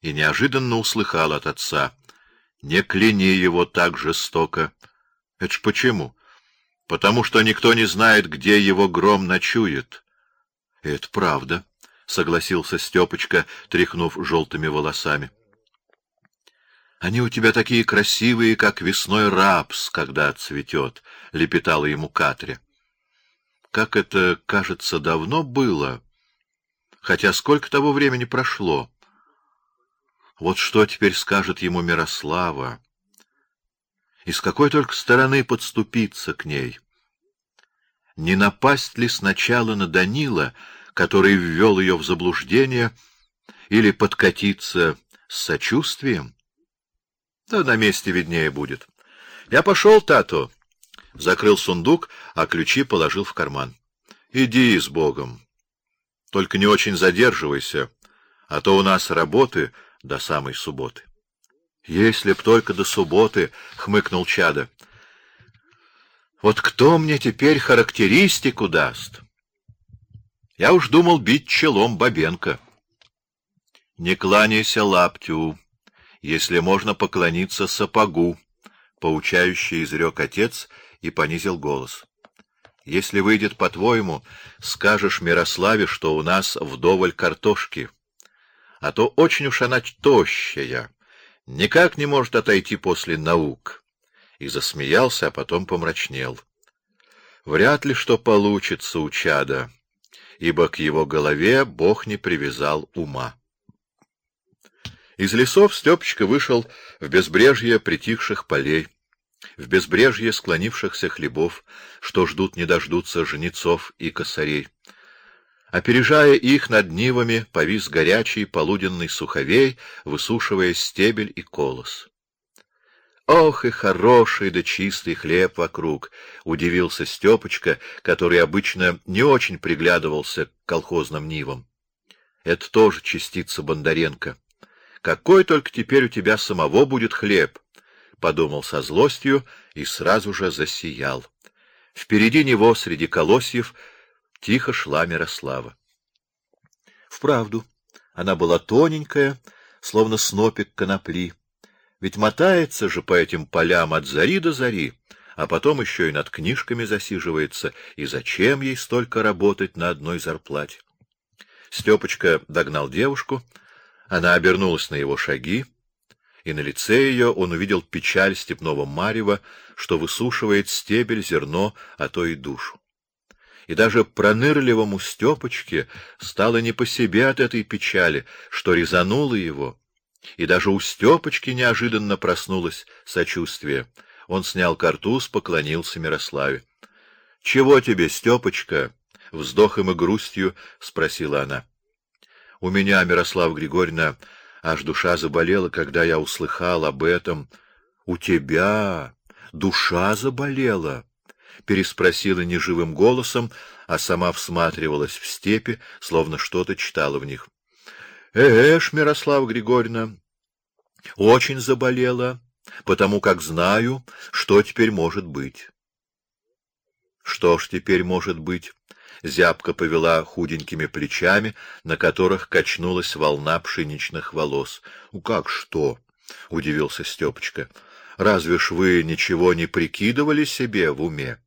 и неожиданно услыхал от отца. Не кляни его так жестоко. Это ж почему? Потому что никто не знает, где его гром ночует. Это правда, согласился Стёпочка, тряхнув желтыми волосами. Они у тебя такие красивые, как весной рапс, когда цветет, лепетала ему Катря. Как это, кажется, давно было, хотя сколько того времени прошло. Вот что теперь скажет ему Мирослава? И с какой только стороны подступиться к ней? Не напасть ли сначала на Данила, который ввел ее в заблуждение, или подкатиться с сочувствием? Да на месте виднее будет. Я пошел, Тато. Закрыл сундук, а ключи положил в карман. Иди с Богом. Только не очень задерживайся, а то у нас работы до самой субботы. Если б только до субботы, хмыкнул Чада. Вот кто мне теперь характеристику даст? Я уж думал бить челом Бабенко. Не кланяйся лаптю, если можно поклониться сапогу, поучающий изрек отец и понизил голос. Если выйдет по-твоему, скажешь Мирославе, что у нас вдоволь картошки а то очень уж она тощая, никак не может отойти после наук. И засмеялся, а потом помрачнел. Вряд ли что получится у чада, ибо к его голове Бог не привязал ума. Из лесов Стёпочка вышел в безбрежье притихших полей, в безбрежье склонившихся хлебов, что ждут не дождутся жнецов и косарей. Опережая их над нивами, повис горячий полуденный суховей, высушивая стебель и колос. Ох и хороший да чистый хлеб вокруг, удивился Стёпочка, который обычно не очень приглядывался к колхозным нивам. Это тоже частица Бондаренко. Какой только теперь у тебя самого будет хлеб, подумал со злостью и сразу же засиял. Впереди него среди колосьев Тихо шла Мирослава. Вправду, она была тоненькая, словно снопик конопли. Ведь мотается же по этим полям от зари до зари, а потом еще и над книжками засиживается. И зачем ей столько работать на одной зарплате? Стёпочка догнал девушку, она обернулась на его шаги, и на лице ее он увидел печаль степного марева, что высушивает стебель, зерно, а то и душу и даже пронырливому Стёпочке стало не по себе от этой печали, что резануло его. И даже у Стёпочки неожиданно проснулось сочувствие. Он снял картуз, поклонился Мирославе. — Чего тебе, Стёпочка? — вздохом и грустью спросила она. — У меня, Мирослава Григорьевна, аж душа заболела, когда я услыхал об этом. — У тебя душа заболела? Переспросила неживым голосом, а сама всматривалась в степи, словно что-то читала в них. Эш, Мирослава Григорьевна, очень заболела, потому как знаю, что теперь может быть. Что ж теперь может быть? Зябка повела худенькими плечами, на которых качнулась волна пшеничных волос. У как что? удивился Стёпочка. Разве ж вы ничего не прикидывали себе в уме?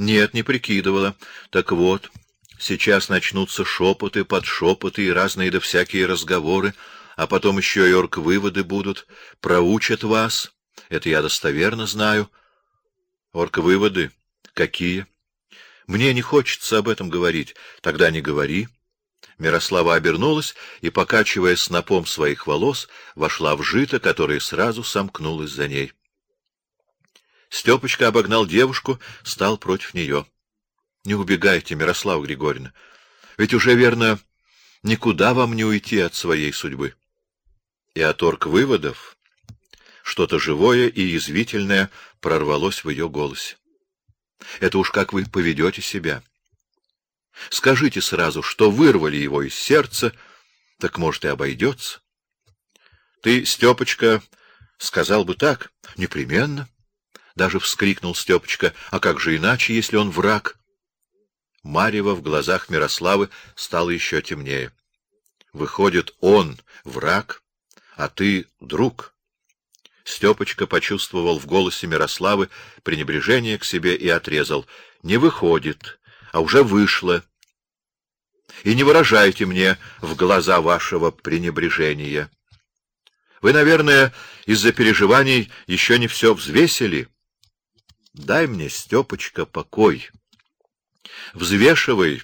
Нет, не прикидывала. Так вот, сейчас начнутся шепоты, подшепоты и разные да всякие разговоры, а потом еще и орг-выводы будут, проучат вас. Это я достоверно знаю. Орг-выводы? Какие? Мне не хочется об этом говорить. Тогда не говори. Мирослава обернулась и, покачивая снопом своих волос, вошла в жито, которое сразу сомкнулось за ней. Стёпочка обогнал девушку, стал против нее. Не убегайте, Мирослава Григорьевна. Ведь уже верно никуда вам не уйти от своей судьбы. И от орг выводов что-то живое и язвительное прорвалось в ее голосе. Это уж как вы поведете себя. Скажите сразу, что вырвали его из сердца, так может и обойдется. Ты, Стёпочка, сказал бы так, непременно даже вскрикнул Стёпочка. А как же иначе, если он враг? Марева в глазах Мирославы стало еще темнее. Выходит, он враг, а ты друг. Степочка почувствовал в голосе Мирославы пренебрежение к себе и отрезал. Не выходит, а уже вышло. И не выражайте мне в глаза вашего пренебрежения. Вы, наверное, из-за переживаний еще не все взвесили. Дай мне, Степочка, покой. Взвешивай,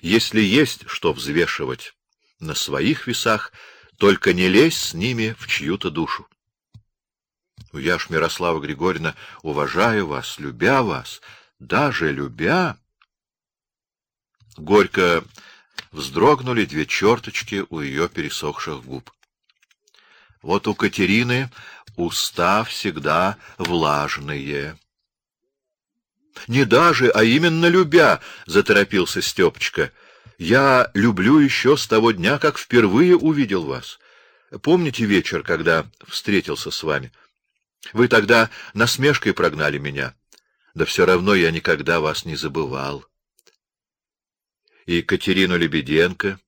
если есть что взвешивать, на своих весах, только не лезь с ними в чью-то душу. Я ж, Мирослава Григорьевна, уважаю вас, любя вас, даже любя. Горько вздрогнули две черточки у ее пересохших губ. Вот у Катерины уста всегда влажные. Не даже, а именно любя, заторопился Стёпочка. Я люблю еще с того дня, как впервые увидел вас. Помните вечер, когда встретился с вами? Вы тогда насмешкой прогнали меня. Да все равно я никогда вас не забывал. И Катерину Лебеденко,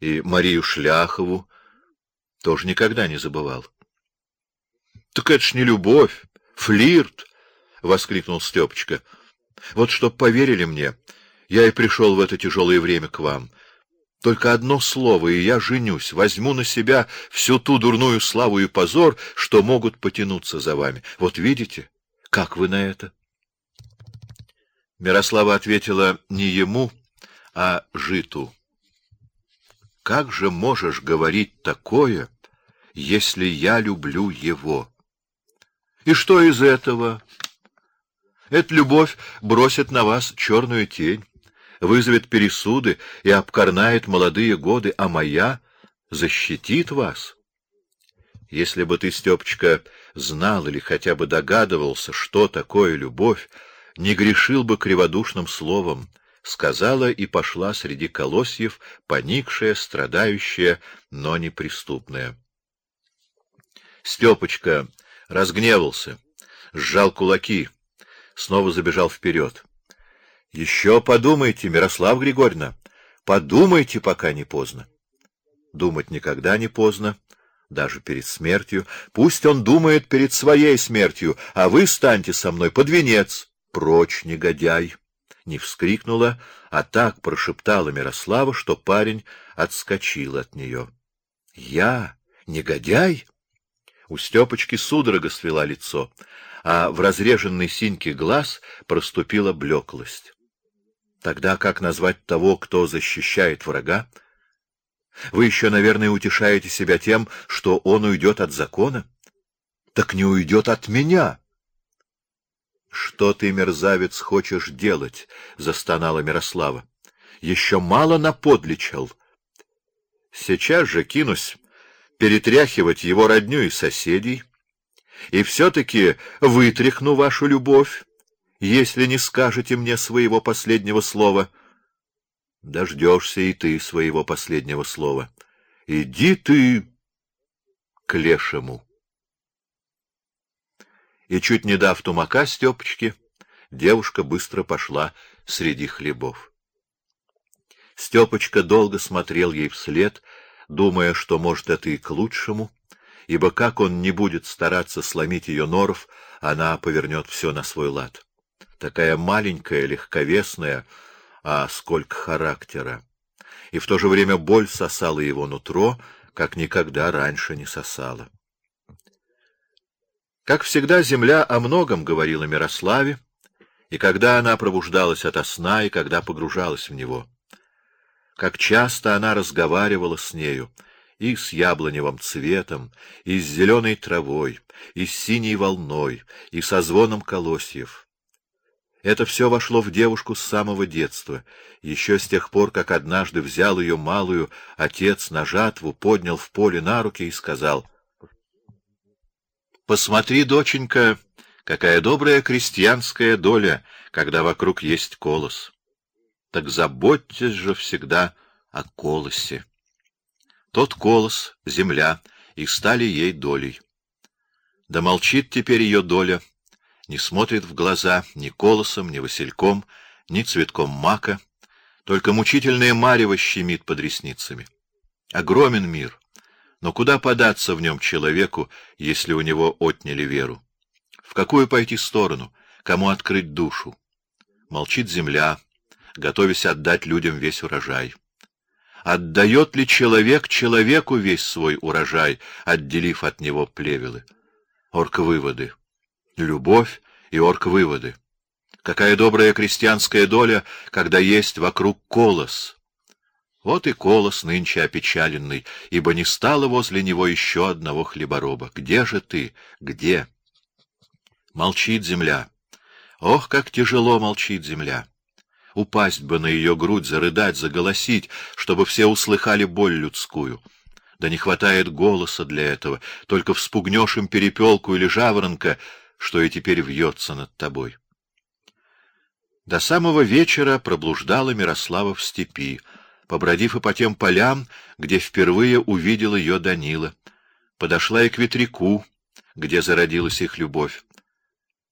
и Марию Шляхову тоже никогда не забывал. Так это ж не любовь, флирт, воскликнул Стёпочка. Вот чтоб поверили мне, я и пришел в это тяжелое время к вам. Только одно слово, и я женюсь, возьму на себя всю ту дурную славу и позор, что могут потянуться за вами. Вот видите, как вы на это? Мирослава ответила не ему, а житу. Как же можешь говорить такое, если я люблю его? И что из этого? Эта любовь бросит на вас черную тень, вызовет пересуды и обкорнает молодые годы, а моя защитит вас. Если бы ты, Степочка, знал или хотя бы догадывался, что такое любовь, не грешил бы криводушным словом, сказала и пошла среди колосьев, поникшая, страдающая, но неприступная. Степочка разгневался, сжал кулаки, снова забежал вперед. Еще подумайте, Мирослав Григорьевна, подумайте, пока не поздно. Думать никогда не поздно, даже перед смертью. Пусть он думает перед своей смертью, а вы станьте со мной под венец. Прочь, негодяй! Не вскрикнула, а так прошептала Мирослава, что парень отскочил от нее. Я негодяй? У Степочки судорога свела лицо, а в разреженной синьке глаз проступила блеклость. Тогда как назвать того, кто защищает врага? Вы еще, наверное, утешаете себя тем, что он уйдет от закона? Так не уйдет от меня. Что ты, мерзавец, хочешь делать? застонала Мирослава. Еще мало наподличил. Сейчас же кинусь перетряхивать его родню и соседей, и все-таки вытряхну вашу любовь, если не скажете мне своего последнего слова. Дождешься и ты своего последнего слова. Иди ты к лешему и, чуть не дав тумака Степочке, девушка быстро пошла среди хлебов. Степочка долго смотрел ей вслед, думая, что, может, это и к лучшему, ибо как он не будет стараться сломить ее норов, она повернет все на свой лад. Такая маленькая, легковесная, а сколько характера. И в то же время боль сосала его нутро, как никогда раньше не сосала. Как всегда, земля о многом говорила Мирославе, и когда она пробуждалась ото сна, и когда погружалась в него. Как часто она разговаривала с нею, и с яблоневым цветом, и с зеленой травой, и с синей волной, и со звоном колосьев. Это все вошло в девушку с самого детства, еще с тех пор, как однажды взял ее малую отец на жатву, поднял в поле на руки и сказал — Посмотри, доченька, какая добрая крестьянская доля, когда вокруг есть колос. Так заботьтесь же всегда о колосе. Тот колос — земля, и стали ей долей. Да молчит теперь ее доля, не смотрит в глаза ни колосом, ни васильком, ни цветком мака, только мучительное марево щемит под ресницами. Огромен мир, Но куда податься в нем человеку, если у него отняли веру? В какую пойти сторону? Кому открыть душу? Молчит земля, готовясь отдать людям весь урожай. Отдает ли человек человеку весь свой урожай, отделив от него плевелы? Орк-выводы. Любовь и орк-выводы. Какая добрая крестьянская доля, когда есть вокруг колос. Вот и колос нынче опечаленный, ибо не стало возле него еще одного хлебороба. Где же ты? Где? Молчит земля. Ох, как тяжело молчит земля! Упасть бы на ее грудь, зарыдать, заголосить, чтобы все услыхали боль людскую. Да не хватает голоса для этого, только вспугнешь им перепелку или жаворонка, что и теперь вьется над тобой. До самого вечера проблуждала Мирослава в степи, побродив и по тем полям, где впервые увидел ее Данила. Подошла и к ветряку, где зародилась их любовь.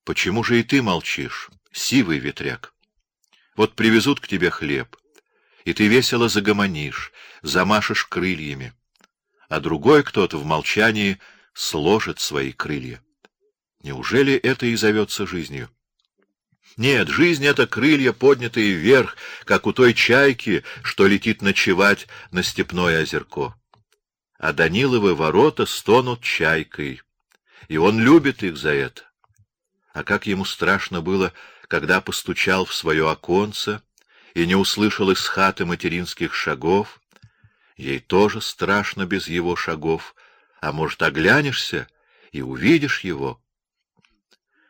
Почему же и ты молчишь, сивый ветряк? Вот привезут к тебе хлеб, и ты весело загомонишь, замашешь крыльями, а другой кто-то в молчании сложит свои крылья. Неужели это и зовется жизнью? Нет, жизнь — это крылья, поднятые вверх, как у той чайки, что летит ночевать на степное озерко. А Даниловы ворота стонут чайкой, и он любит их за это. А как ему страшно было, когда постучал в свое оконце и не услышал из хаты материнских шагов. Ей тоже страшно без его шагов, а может, оглянешься и увидишь его,